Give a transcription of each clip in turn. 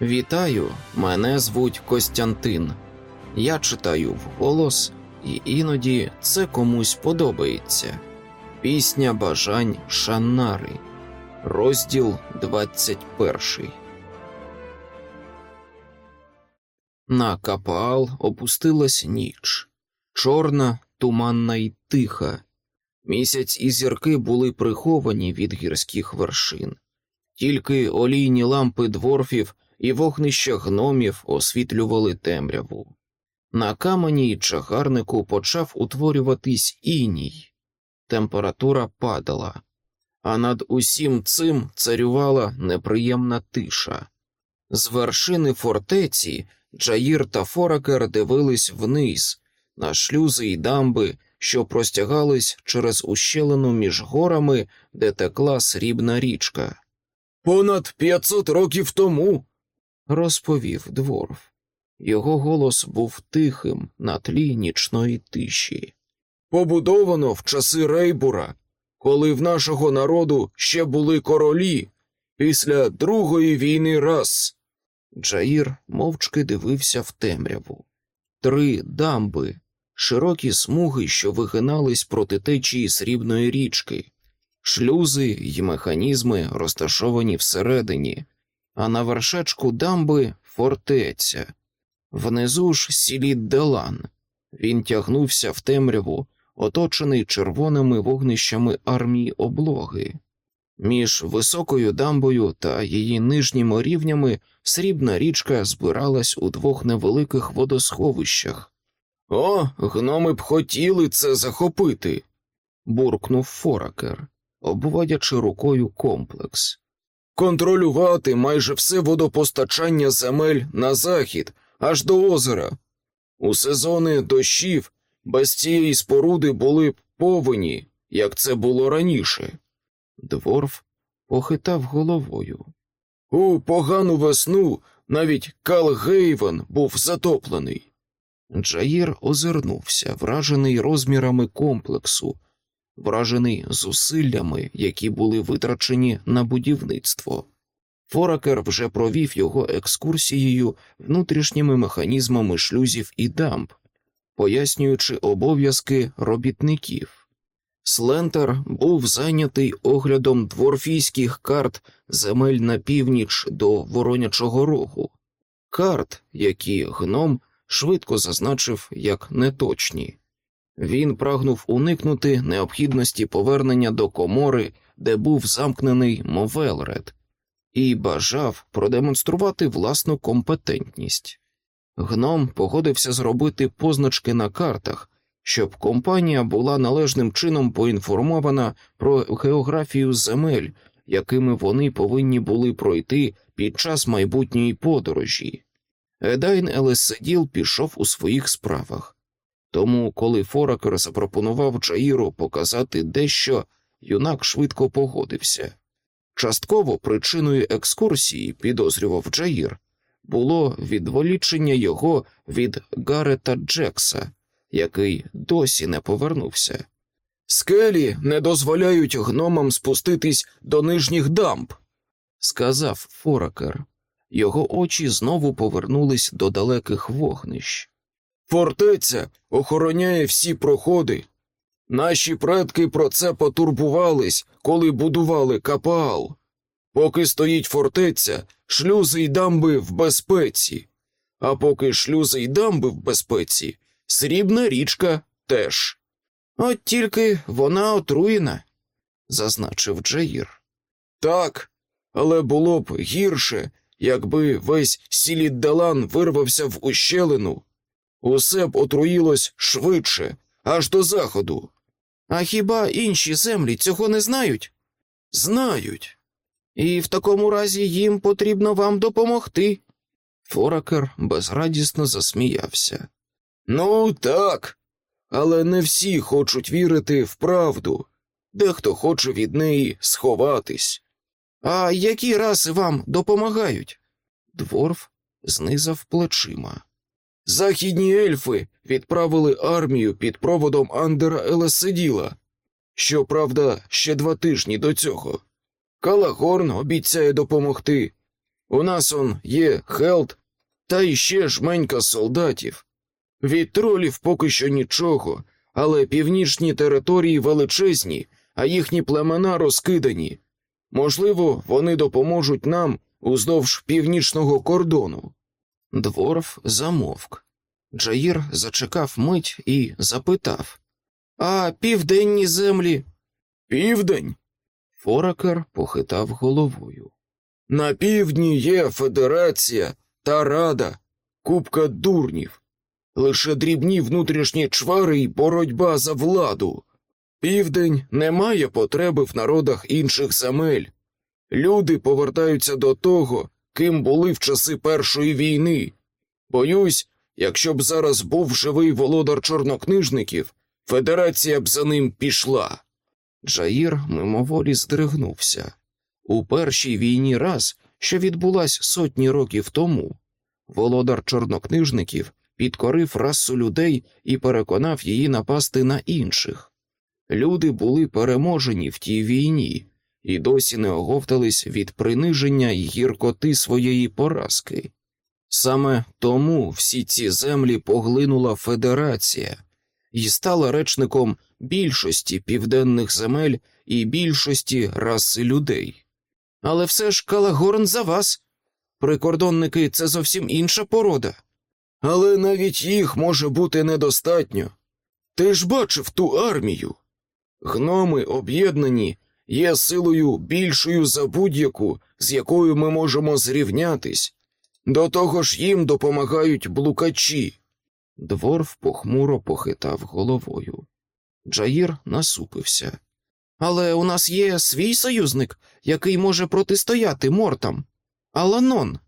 Вітаю, мене звуть Костянтин. Я читаю вголос, і іноді це комусь подобається. Пісня бажань Шаннари, розділ 21. На Капаал опустилась ніч, чорна, туманна й тиха. Місяць і зірки були приховані від гірських вершин, тільки олійні лампи дворфів і вогнища гномів освітлювали темряву. На камені й чагарнику почав утворюватись іній. Температура падала, а над усім цим царювала неприємна тиша. З вершини фортеці Джаїр та Форакер дивились вниз, на шлюзи й дамби, що простягались через ущелину між горами, де текла срібна річка. Понад п'ятсот років тому, розповів дворф. Його голос був тихим на тлі нічної тиші. Побудовано в часи Рейбура, коли в нашого народу ще були королі після Другої війни раз. Джаїр мовчки дивився в темряву. Три дамби, широкі смуги, що вигинались проти течії срібної річки, шлюзи й механізми розташовані всередині, а на вершечку дамби фортеця. Внизу ж сіліт Делан. Він тягнувся в темряву, оточений червоними вогнищами армії облоги. Між високою дамбою та її нижніми рівнями срібна річка збиралась у двох невеликих водосховищах. О, гноми б хотіли це захопити, буркнув Форакер, обводячи рукою комплекс. Контролювати майже все водопостачання земель на захід аж до озера. У сезони дощів без цієї споруди були б повені, як це було раніше. Дворф похитав головою. У погану весну навіть Калгейвен був затоплений. Джаїр озирнувся, вражений розмірами комплексу, вражений зусиллями, які були витрачені на будівництво. Форакер вже провів його екскурсією внутрішніми механізмами шлюзів і дамб, пояснюючи обов'язки робітників. Слентер був зайнятий оглядом дворфійських карт земель на північ до Воронячого Рогу, карт, які гном швидко зазначив як неточні. Він прагнув уникнути необхідності повернення до комори, де був замкнений Мовелред, і бажав продемонструвати власну компетентність. Гном погодився зробити позначки на картах, щоб компанія була належним чином поінформована про географію земель, якими вони повинні були пройти під час майбутньої подорожі. Едайн Елеседіл пішов у своїх справах. Тому, коли Форакер запропонував Джаїру показати дещо, юнак швидко погодився. Частково причиною екскурсії, підозрював Джаїр, було відволічення його від Гарета Джекса, який досі не повернувся. Скелі не дозволяють гномам спуститись до нижніх дамб, сказав Форакер. Його очі знову повернулись до далеких вогнищ. Фортеця охороняє всі проходи. Наші предки про це потурбувались, коли будували капаал. Поки стоїть фортеця, шлюзи й дамби в безпеці, а поки шлюзи й дамби в безпеці, срібна річка теж. От тільки вона отруєна, зазначив Джаїр. Так, але було б гірше, якби весь Сіліддалан вирвався в ущелину. Усе б отруїлось швидше, аж до заходу. А хіба інші землі цього не знають? Знають. І в такому разі їм потрібно вам допомогти. Форакер безрадісно засміявся. Ну, так, але не всі хочуть вірити в правду, дехто хоче від неї сховатись. А які раси вам допомагають? Дворф знизав плечима. Західні ельфи відправили армію під проводом Андера Елеседіла. Щоправда, ще два тижні до цього. Калагорн обіцяє допомогти. У нас он є Хелд та іще жменька солдатів. Від тролів поки що нічого, але північні території величезні, а їхні племена розкидані. Можливо, вони допоможуть нам уздовж північного кордону. Дворф замовк. Джаїр зачекав мить і запитав А південні землі? Південь? Форакер похитав головою. На півдні є федерація та рада, купка дурнів, лише дрібні внутрішні чвари і боротьба за владу. Південь не має потреби в народах інших земель. Люди повертаються до того, ким були в часи Першої війни. Боюсь, якщо б зараз був живий володар чорнокнижників, федерація б за ним пішла. Джаїр мимоволі здригнувся. У першій війні раз, що відбулась сотні років тому, володар чорнокнижників підкорив расу людей і переконав її напасти на інших. Люди були переможені в тій війні і досі не оговтались від приниження й гіркоти своєї поразки. Саме тому всі ці землі поглинула федерація і стала речником більшості південних земель і більшості раси людей. Але все ж Калагорн за вас. Прикордонники це зовсім інша порода. Але навіть їх може бути недостатньо. Ти ж бачив ту армію. Гноми об'єднані є силою більшою за будь-яку, з якою ми можемо зрівнятись. До того ж їм допомагають блукачі. Дворф похмуро похитав головою. Джаїр насупився. Але у нас є свій союзник, який може протистояти мортам. Аланон.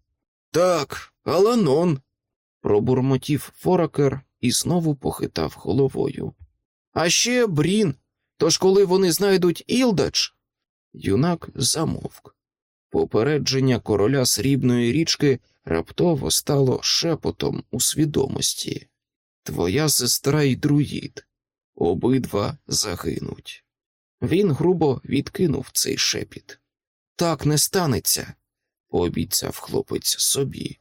Так, Аланон. пробурмотів Форакер і знову похитав головою. А ще Брін. Тож, коли вони знайдуть Ілдач. Юнак замовк. Попередження короля срібної річки раптово стало шепотом у свідомості. Твоя сестра й друїд. Обидва загинуть. Він грубо відкинув цей шепіт. Так не станеться, пообіцяв хлопець собі.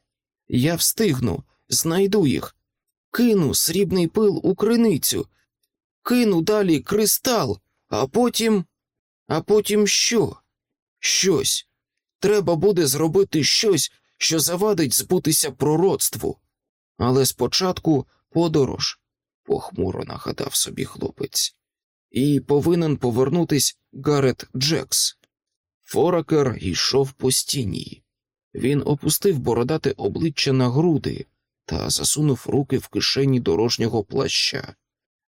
Я встигну, знайду їх, кину срібний пил у криницю, кину далі кристал, а потім. А потім що? Щось. Треба буде зробити щось, що завадить збутися пророцтву. Але спочатку подорож, похмуро нагадав собі хлопець, і повинен повернутись Гарет Джекс. Форакер йшов по стіні. Він опустив бородате обличчя на груди та засунув руки в кишені дорожнього плаща.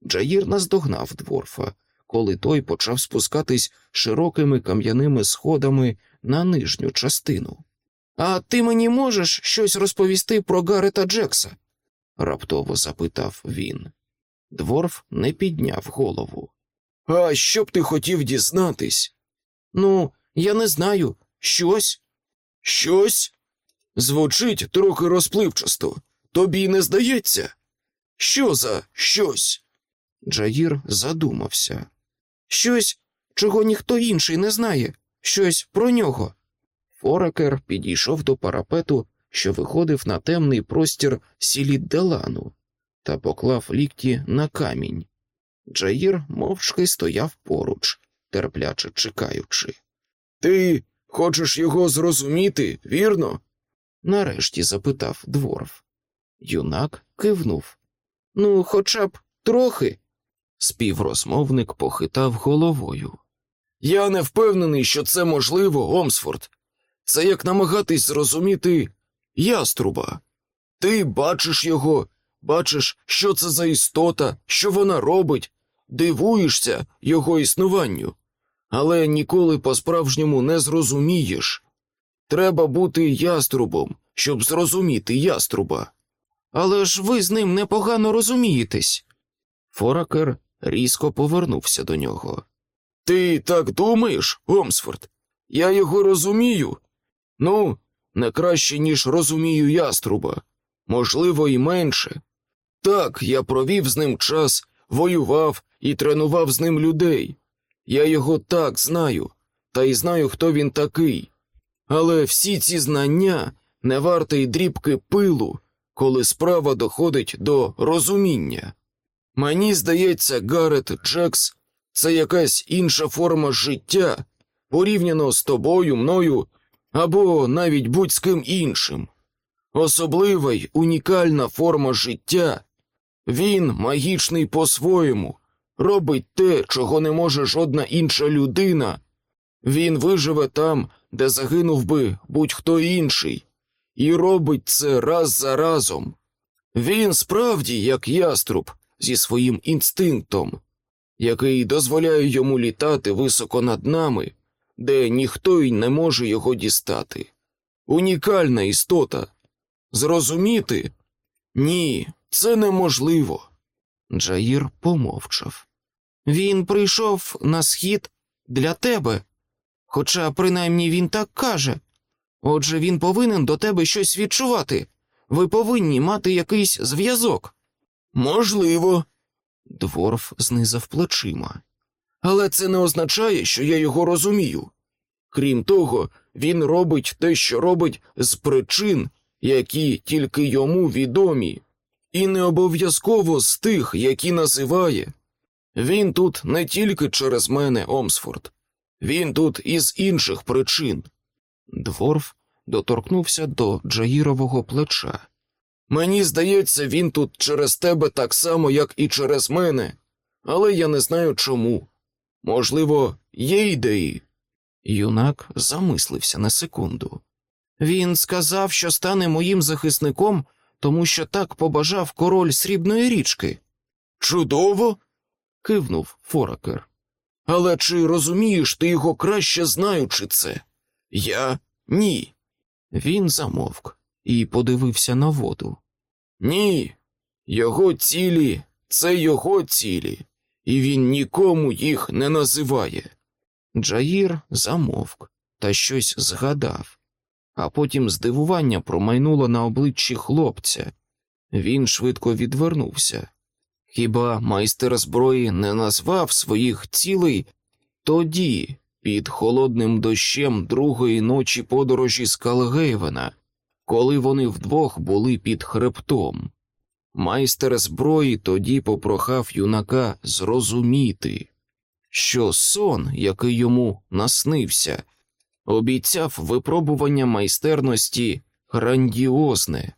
Джаїр наздогнав дворфа, коли той почав спускатись широкими кам'яними сходами на нижню частину. А ти мені можеш щось розповісти про Гарета Джекса? раптово запитав він. Дворф не підняв голову. А що б ти хотів дізнатись? Ну, я не знаю. Щось? Щось? Звучить трохи розпливчасто. Тобі не здається? Що за щось? Джаїр задумався. Щось, чого ніхто інший не знає, щось про нього. Форакер підійшов до парапету, що виходив на темний простір Сілідделану, та поклав лікті на камінь. Джаїр мовчки стояв поруч, терпляче чекаючи. Ти хочеш його зрозуміти, вірно? нарешті запитав дворф. Юнак кивнув. Ну, хоча б трохи. Співрозмовник похитав головою. Я не впевнений, що це можливо, Омсфорд. Це як намагатись зрозуміти яструба. Ти бачиш його, бачиш, що це за істота, що вона робить, дивуєшся його існуванню, але ніколи по-справжньому не зрозумієш. Треба бути яструбом, щоб зрозуміти яструба. Але ж ви з ним непогано розумієтесь. Форакер різко повернувся до нього. Ти так думаєш, Омсфорд? Я його розумію. Ну, не краще, ніж розумію яструба, можливо, і менше. Так, я провів з ним час, воював і тренував з ним людей. Я його так знаю, та й знаю, хто він такий. Але всі ці знання не варте й дрібки пилу, коли справа доходить до розуміння. Мені здається, Гарет Джекс це якась інша форма життя, порівняно з тобою, мною або навіть будь з ким іншим. Особлива й унікальна форма життя. Він магічний по-своєму, робить те, чого не може жодна інша людина. Він виживе там, де загинув би будь-хто інший, і робить це раз за разом. Він справді як яструб зі своїм інстинктом, який дозволяє йому літати високо над нами, де ніхто й не може його дістати. Унікальна істота. Зрозуміти? Ні, це неможливо. Джаїр помовчав. Він прийшов на схід для тебе, хоча принаймні він так каже. Отже, він повинен до тебе щось відчувати. Ви повинні мати якийсь зв'язок. Можливо, дворф знизав плечима. Але це не означає, що я його розумію. Крім того, він робить те, що робить з причин, які тільки йому відомі, і не обов'язково з тих, які називає. Він тут не тільки через мене, Омсфорд, він тут із інших причин. Дворф доторкнувся до Джаїрового плеча. Мені здається, він тут через тебе так само, як і через мене, але я не знаю чому. Можливо, є ідеї. Юнак замислився на секунду. Він сказав, що стане моїм захисником, тому що так побажав король срібної річки. Чудово. кивнув Форакер. Але чи розумієш ти його краще знаючи це? Я ні. Він замовк і подивився на воду. Ні, його цілі це його цілі, і він нікому їх не називає. Джаїр замовк та щось згадав, а потім здивування промайнуло на обличчі хлопця. Він швидко відвернувся. Хіба майстер зброї не назвав своїх цілей тоді, під холодним дощем другої ночі подорожі з Калгейвена, коли вони вдвох були під хребтом? Майстер зброї тоді попрохав юнака зрозуміти, що сон, який йому наснився, обіцяв випробування майстерності грандіозне,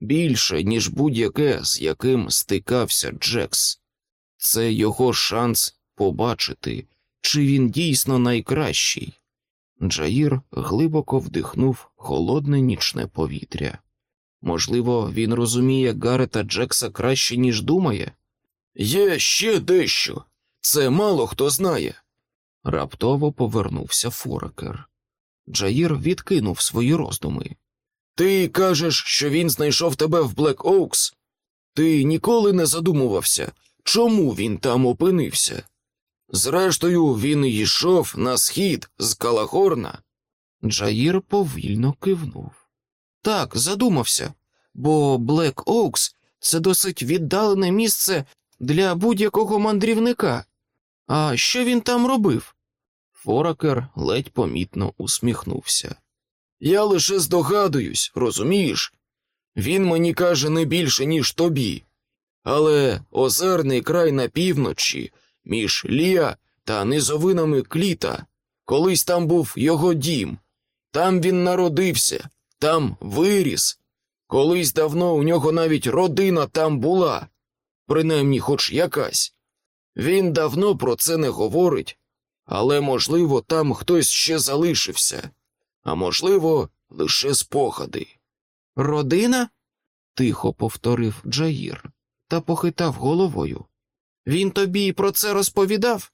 більше, ніж будь-яке, з яким стикався Джекс. Це його шанс побачити, чи він дійсно найкращий. Джаїр глибоко вдихнув холодне нічне повітря. Можливо, він розуміє Гарета Джекса краще, ніж думає? Є ще дещо. Це мало хто знає. Раптово повернувся Форекер. Джаїр відкинув свої роздуми. Ти кажеш, що він знайшов тебе в Блек Оукс? Ти ніколи не задумувався, чому він там опинився? Зрештою, він йшов на схід з Калагорна. Джаїр повільно кивнув. Так, задумався, бо Блек Оукс це досить віддалене місце для будь-якого мандрівника. А що він там робив? Форакер ледь помітно усміхнувся. Я лише здогадуюсь, розумієш? Він мені каже не більше, ніж тобі. Але озерний край на півночі, між Лія та низовинами кліта, колись там був його дім, там він народився, там виріс. Колись давно у нього навіть родина там була, принаймні хоч якась. Він давно про це не говорить, але, можливо, там хтось ще залишився, а можливо, лише спогади. Родина? тихо повторив Джаїр та похитав головою. Він тобі про це розповідав?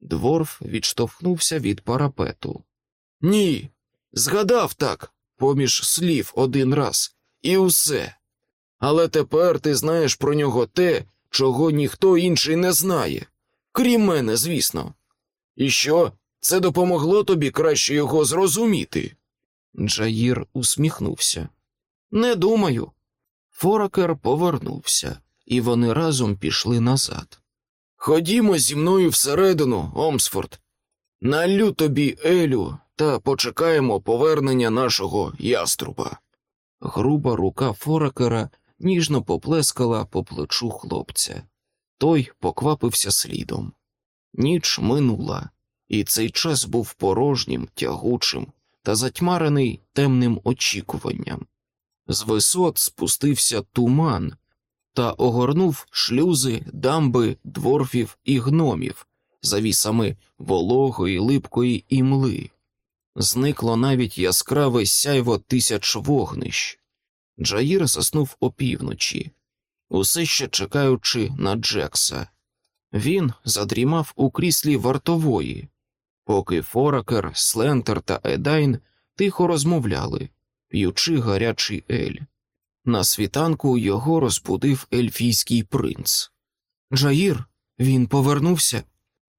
Дворф відштовхнувся від парапету. Ні, згадав так, поміж слів один раз, і усе. Але тепер ти знаєш про нього те, чого ніхто інший не знає, крім мене, звісно. І що, це допомогло тобі краще його зрозуміти? Джаїр усміхнувся. Не думаю. Форакер повернувся, і вони разом пішли назад. Ходімо зі мною всередину, Омсфорд. Налю тобі, Елю, та почекаємо повернення нашого яструба. Груба рука Форакера ніжно поплескала по плечу хлопця. Той поквапився слідом. Ніч минула, і цей час був порожнім, тягучим та затьмарений темним очікуванням. З висот спустився туман та огорнув шлюзи, дамби, дворфів і гномів, завісами вологої, липкої імли. Зникло навіть яскраве сяйво тисяч вогнищ. Джаїр заснув опівночі, усе ще чекаючи на Джекса. Він задрімав у кріслі вартової, поки Форакер, Слентер та Едайн тихо розмовляли, п'ючи гарячий ель. На світанку його розбудив ельфійський принц. Джаїр, він повернувся.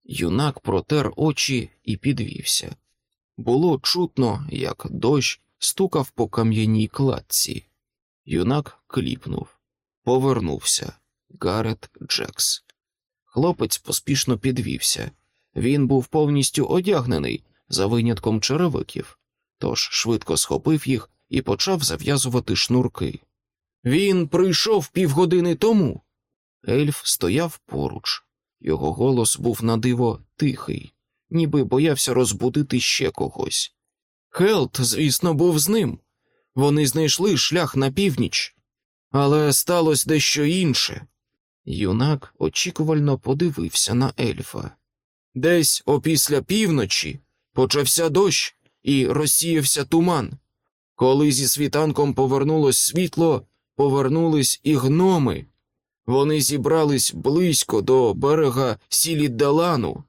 Юнак протер очі і підвівся. Було чутно, як дощ стукав по кам'яній кладці. Юнак кліпнув, повернувся. Гарет Джекс. Хлопець поспішно підвівся. Він був повністю одягнений за винятком черевиків, тож швидко схопив їх і почав зав'язувати шнурки. Він прийшов півгодини тому. Ельф стояв поруч. Його голос був на диво тихий, ніби боявся розбудити ще когось. Хелт, звісно, був з ним. Вони знайшли шлях на північ, але сталося дещо інше. Юнак очікувально подивився на ельфа. Десь опісля півночі почався дощ і розсіявся туман. Коли зі світанком повернулось світло, повернулись і гноми. Вони зібрались близько до берега Сіліддалану,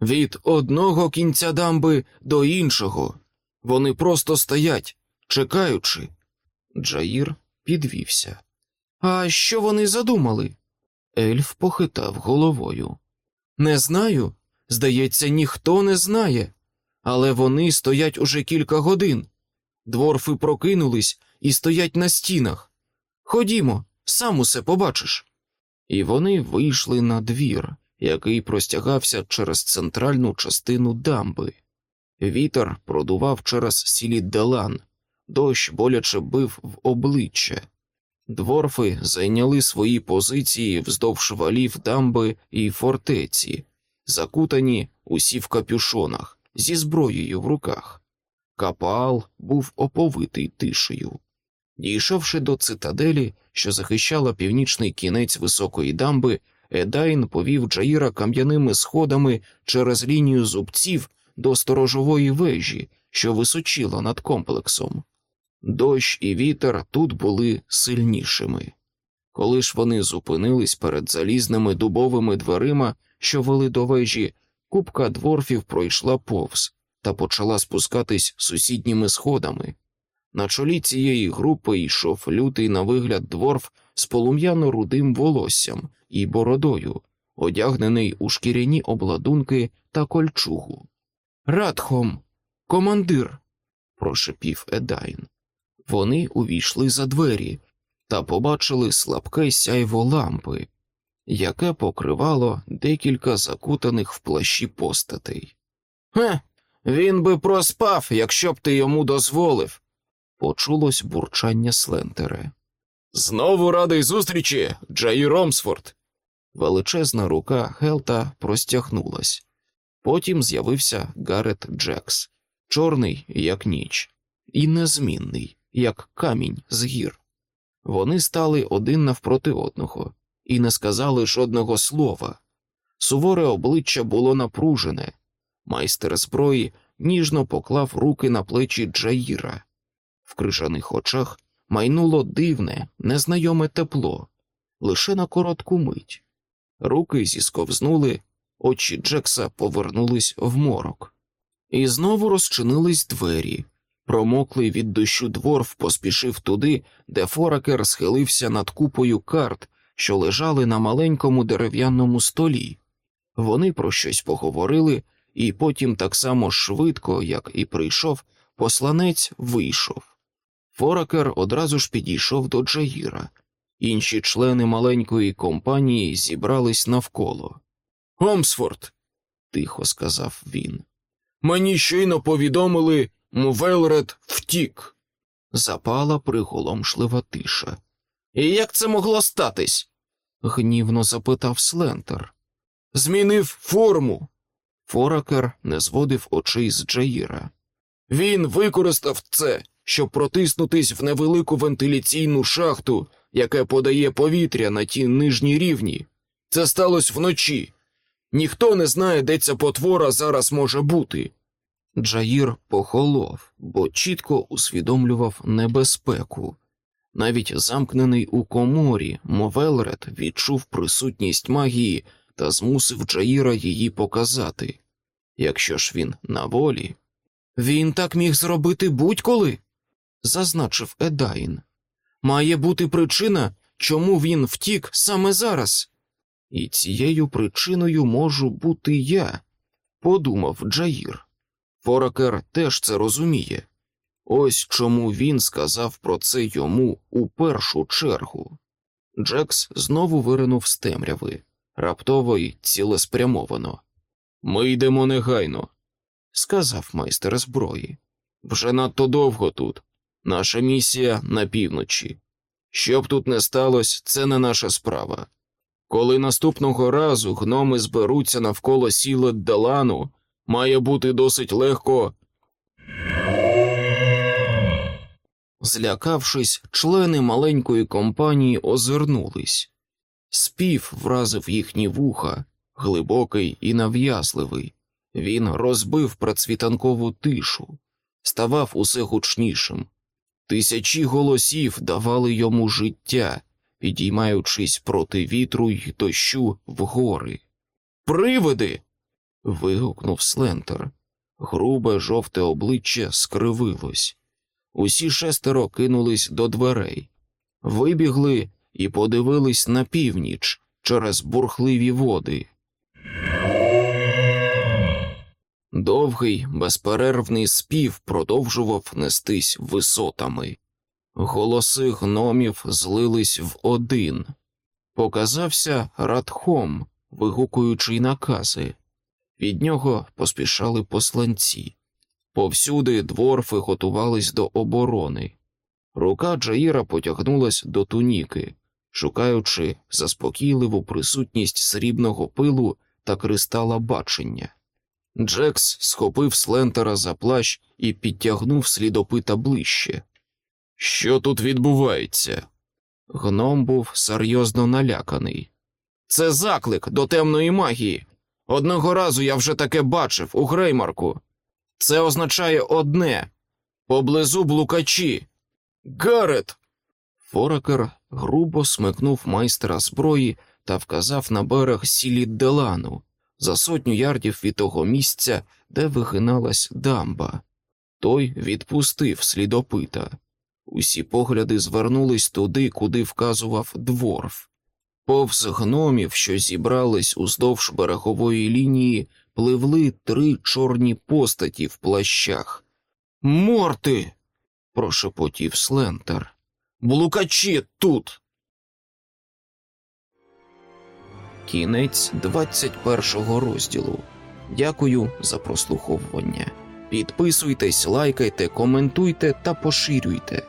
від одного кінця дамби до іншого. Вони просто стоять, чекаючи. Джаїр підвівся. А що вони задумали? Ельф похитав головою. Не знаю. Здається, ніхто не знає, але вони стоять уже кілька годин. Дворфи прокинулись і стоять на стінах. Ходімо, сам усе побачиш. І вони вийшли на двір, який простягався через центральну частину дамби. Вітер продував через сіліддалан, дощ боляче бив в обличчя. Дворфи зайняли свої позиції вздовж валів дамби і фортеці, закутані усі в капюшонах, зі зброєю в руках. Капаал був оповитий тишею. Дійшовши до цитаделі, що захищала північний кінець високої дамби, Едайн повів Джаїра кам'яними сходами через лінію зубців до сторожової вежі, що височила над комплексом. Дощ і вітер тут були сильнішими. Коли ж вони зупинились перед залізними дубовими дверима, що вели до вежі, купка дворфів пройшла повз та почала спускатись сусідніми сходами. На чолі цієї групи йшов лютий на вигляд дворф з полум'яно рудим волоссям і бородою, одягнений у шкіряні обладунки та кольчугу. Радхом, командир, прошепів Едайн. Вони увійшли за двері та побачили слабке сяйво лампи, яке покривало декілька закутаних в плащі постатей. Хе, він би проспав, якщо б ти йому дозволив, почулось бурчання Слентере. Знову радий зустрічі, Джаї Ромсфорд. Величезна рука Хелта простягнулась. Потім з'явився Гарет Джекс, чорний, як ніч, і незмінний, як камінь з гір. Вони стали один навпроти одного і не сказали жодного слова. Суворе обличчя було напружене. Майстер зброї ніжно поклав руки на плечі Джаїра. В крижаних очах майнуло дивне, незнайоме тепло, лише на коротку мить. Руки зісковзнули, очі Джекса повернулись в морок. І знову розчинились двері. Промоклий від дощу дворф поспішив туди, де Форакер схилився над купою карт, що лежали на маленькому дерев'яному столі. Вони про щось поговорили, і потім так само швидко, як і прийшов, посланець вийшов. Форакер одразу ж підійшов до Джаїра. Інші члени маленької компанії зібрались навколо. Омсфорд, тихо сказав він. Мені щойно повідомили, Мувелред втік. Запала приголомшлива тиша. І як це могло статись? гнівно запитав Слентер. Змінив форму. Форакер не зводив очей з Джаїра. Він використав це, щоб протиснутись в невелику вентиляційну шахту, яке подає повітря на ті нижні рівні. Це сталося вночі. Ніхто не знає, де ця потвора зараз може бути. Джаїр похолов, бо чітко усвідомлював небезпеку. Навіть замкнений у коморі, Мовелред відчув присутність магії та змусив Джаїра її показати. Якщо ж він на волі, він так міг зробити будь-коли, зазначив Едайн. Має бути причина, чому він втік саме зараз. І цією причиною можу бути я, подумав Джаїр. Форакер теж це розуміє. Ось чому він сказав про це йому у першу чергу. Джекс знову виринув з темряви, раптово й цілеспрямовано. Ми йдемо негайно, сказав майстер зброї. Вже надто довго тут. Наша місія на півночі. Що б тут не сталося, це не наша справа. Коли наступного разу гноми зберуться навколо сіла Далану, має бути досить легко. Злякавшись, члени маленької компанії озирнулись. Спів вразив їхні вуха, глибокий і нав'язливий. Він розбив процвітанкову тишу, ставав усе гучнішим. Тисячі голосів давали йому життя, підіймаючись проти вітру й дощу вгори. Привиди. вигукнув Слентер. Грубе жовте обличчя скривилось. Усі шестеро кинулись до дверей, вибігли і подивились на північ через бурхливі води. Довгий, безперервний спів продовжував нестись висотами. Голоси гномів злились в один. Показався Радхом, вигукуючи накази. Від нього поспішали посланці. Повсюди дворфи готувались до оборони. Рука Джаїра потягнулась до туніки, шукаючи заспокійливу присутність срібного пилу та кристала бачення. Джекс схопив Слентера за плащ і підтягнув слідопита ближче. Що тут відбувається? Гном був серйозно наляканий. Це заклик до темної магії. Одного разу я вже таке бачив у Греймарку. Це означає одне поблизу блукачі. Гарет. Форакер грубо смикнув майстра зброї та вказав на берег сілі Делану за сотню ярдів від того місця, де вигиналась дамба. Той відпустив слідопита. Усі погляди звернулись туди, куди вказував дворф. Повз гномів, що зібрались уздовж берегової лінії, пливли три чорні постаті в плащах. Морти. прошепотів Слентер. Блукачі тут. Кінець 21 розділу. Дякую за прослуховування. Підписуйтесь, лайкайте, коментуйте та поширюйте.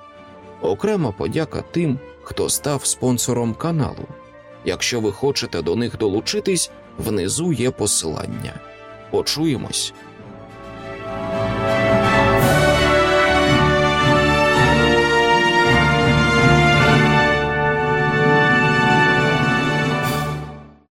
Окрема подяка тим, хто став спонсором каналу. Якщо ви хочете до них долучитись, внизу є посилання. Почуємось.